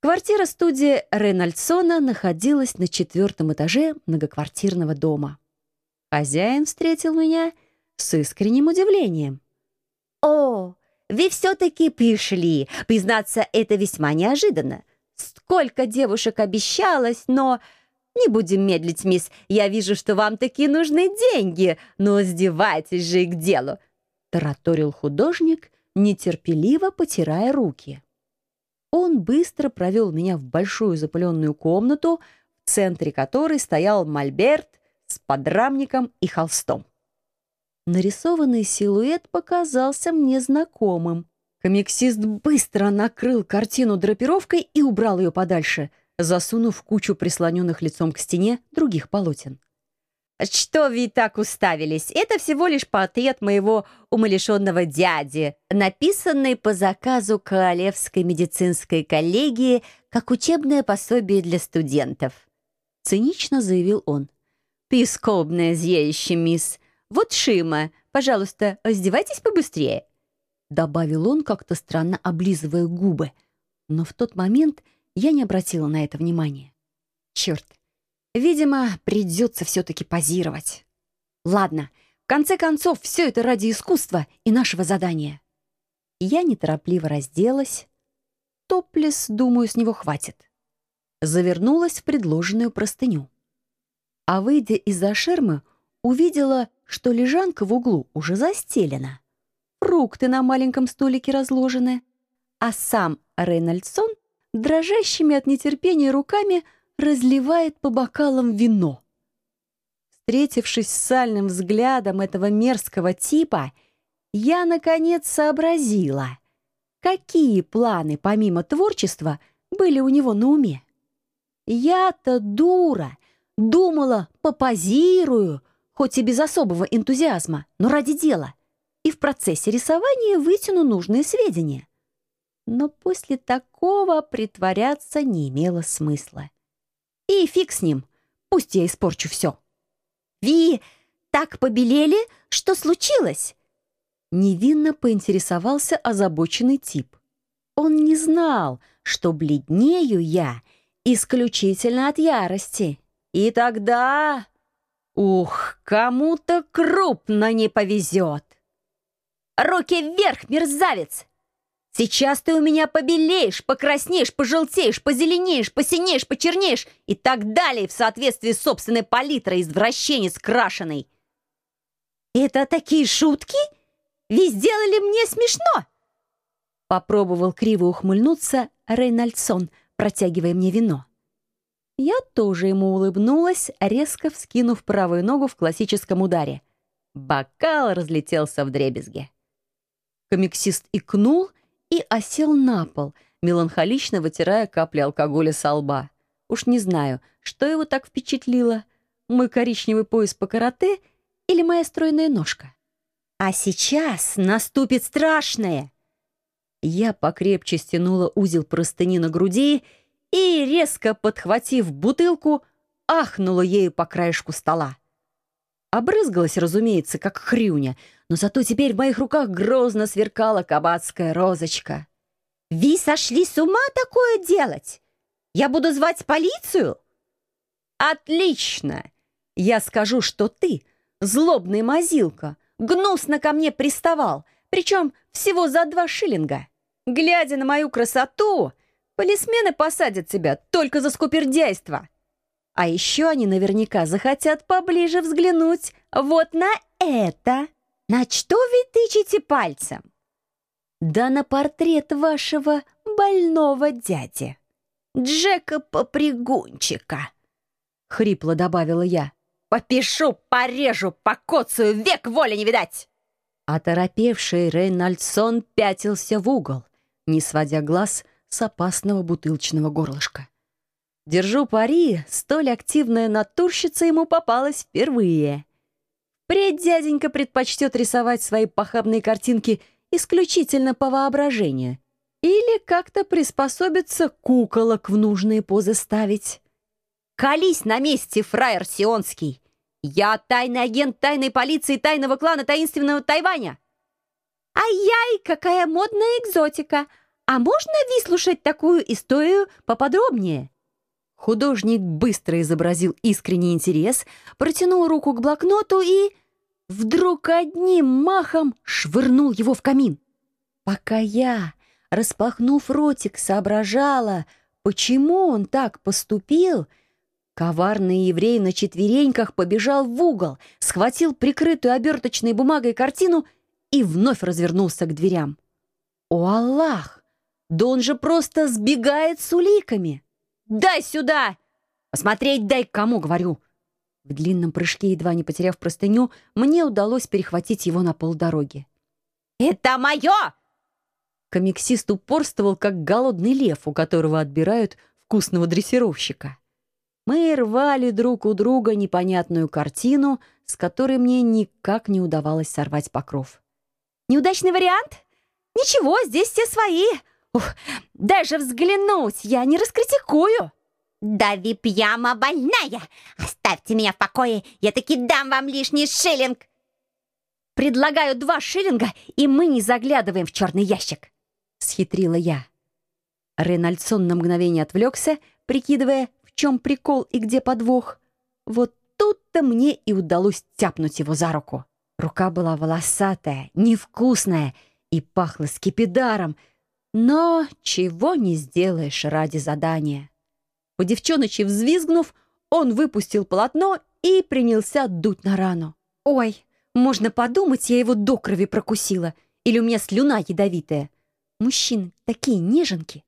Квартира-студия Рейнольдсона находилась на четвертом этаже многоквартирного дома. Хозяин встретил меня с искренним удивлением. «О, вы все-таки пришли. Признаться, это весьма неожиданно. Сколько девушек обещалось, но... Не будем медлить, мисс. Я вижу, что вам такие нужны деньги. Но сдевайтесь же и к делу!» Тараторил художник, нетерпеливо потирая руки. Он быстро провел меня в большую запыленную комнату, в центре которой стоял мольберт с подрамником и холстом. Нарисованный силуэт показался мне знакомым. Комиксист быстро накрыл картину драпировкой и убрал ее подальше, засунув кучу прислоненных лицом к стене других полотен. «Что вы так уставились? Это всего лишь портрет моего умалишенного дяди, написанный по заказу Королевской медицинской коллегии как учебное пособие для студентов», — цинично заявил он. «Пескобное зъеще, мисс. Вот Шима. Пожалуйста, раздевайтесь побыстрее», — добавил он, как-то странно облизывая губы. Но в тот момент я не обратила на это внимания. Черт, Видимо, придется все-таки позировать. Ладно, в конце концов, все это ради искусства и нашего задания. Я неторопливо разделась. Топлес, думаю, с него хватит. Завернулась в предложенную простыню. А выйдя из-за шермы, увидела, что лежанка в углу уже застелена. Фрукты на маленьком столике разложены, а сам Рейнольдсон дрожащими от нетерпения руками — разливает по бокалам вино. Встретившись с сальным взглядом этого мерзкого типа, я, наконец, сообразила, какие планы, помимо творчества, были у него на уме. Я-то дура, думала, попозирую, хоть и без особого энтузиазма, но ради дела, и в процессе рисования вытяну нужные сведения. Но после такого притворяться не имело смысла. И фиг с ним. Пусть я испорчу все. «Ви так побелели? Что случилось?» Невинно поинтересовался озабоченный тип. Он не знал, что бледнею я исключительно от ярости. И тогда... Ух, кому-то крупно не повезет. «Руки вверх, мерзавец!» Сейчас ты у меня побелеешь, покраснеешь, пожелтеешь, позеленеешь, посинеешь, почернеешь и так далее в соответствии с собственной палитрой извращенец крашеный. Это такие шутки? Вы сделали мне смешно? Попробовал криво ухмыльнуться Рейнольдсон, протягивая мне вино. Я тоже ему улыбнулась, резко вскинув правую ногу в классическом ударе. Бокал разлетелся в дребезге. Комиксист икнул и осел на пол, меланхолично вытирая капли алкоголя со лба. Уж не знаю, что его так впечатлило, мой коричневый пояс по карате или моя стройная ножка. А сейчас наступит страшное. Я покрепче стянула узел простыни на груди и, резко подхватив бутылку, ахнула ею по краешку стола. Обрызгалась, разумеется, как хрюня, но зато теперь в моих руках грозно сверкала кабацкая розочка. «Ви сошли с ума такое делать? Я буду звать полицию?» «Отлично! Я скажу, что ты, злобный мазилка, гнусно ко мне приставал, причем всего за два шиллинга. Глядя на мою красоту, полисмены посадят тебя только за скупердяйство. А еще они наверняка захотят поближе взглянуть вот на это». «На что вы тычете пальцем?» «Да на портрет вашего больного дяди, Джека Попригунчика», — хрипло добавила я. «Попишу, порежу, покоцаю, век воли не видать!» Оторопевший Рейнольдсон пятился в угол, не сводя глаз с опасного бутылочного горлышка. Держу пари, столь активная натурщица ему попалась впервые — Впредь дяденька предпочтет рисовать свои похабные картинки исключительно по воображению или как-то приспособиться куколок в нужные позы ставить. «Колись на месте, фраер Сионский! Я тайный агент тайной полиции тайного клана таинственного Тайваня!» «Ай-яй, какая модная экзотика! а можно выслушать такую историю поподробнее?» Художник быстро изобразил искренний интерес, протянул руку к блокноту и вдруг одним махом швырнул его в камин. Пока я, распахнув ротик, соображала, почему он так поступил, коварный еврей на четвереньках побежал в угол, схватил прикрытую оберточной бумагой картину и вновь развернулся к дверям. «О, Аллах! Да он же просто сбегает с уликами!» «Дай сюда! Посмотреть дай кому, говорю!» В длинном прыжке, едва не потеряв простыню, мне удалось перехватить его на полдороги. «Это мое!» Комиксист упорствовал, как голодный лев, у которого отбирают вкусного дрессировщика. Мы рвали друг у друга непонятную картину, с которой мне никак не удавалось сорвать покров. «Неудачный вариант? Ничего, здесь все свои. Ух, даже взглянуть я не раскритикую!» «Дави пьяма больная! Оставьте меня в покое, я таки дам вам лишний шиллинг!» «Предлагаю два шиллинга, и мы не заглядываем в черный ящик!» — схитрила я. Рейнольдсон на мгновение отвлекся, прикидывая, в чем прикол и где подвох. Вот тут-то мне и удалось тяпнуть его за руку. Рука была волосатая, невкусная и пахла скипидаром, но чего не сделаешь ради задания. По девчоночи взвизгнув, он выпустил полотно и принялся дуть на рану. «Ой, можно подумать, я его до крови прокусила, или у меня слюна ядовитая. Мужчины такие неженки».